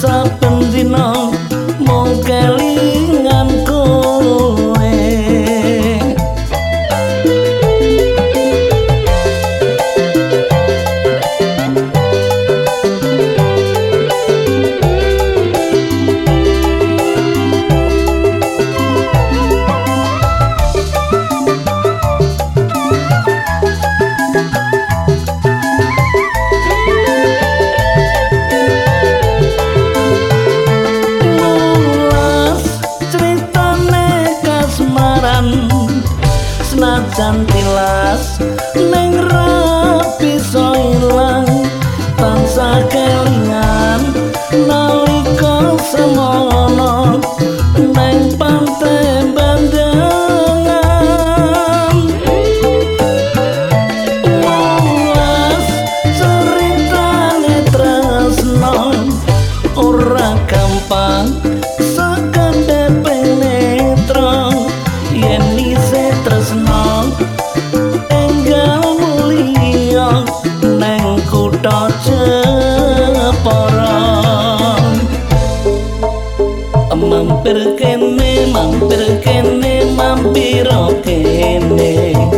Something. something mampir kene mampir kene mampir kene.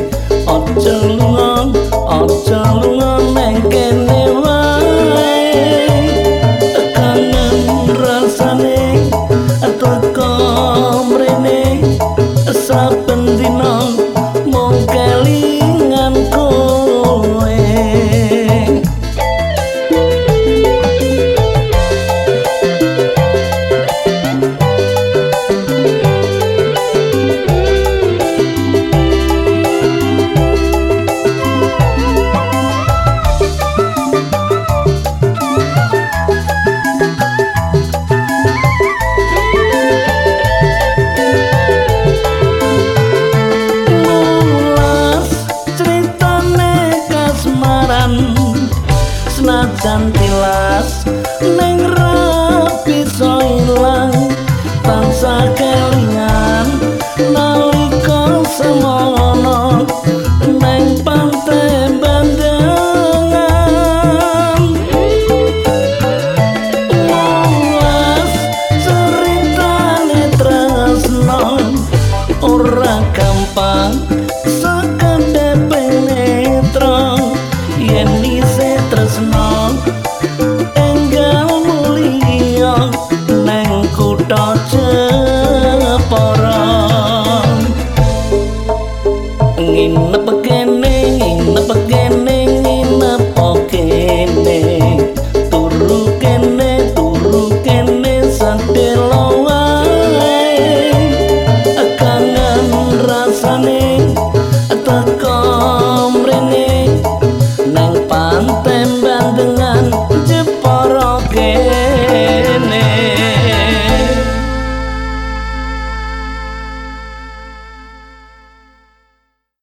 otras no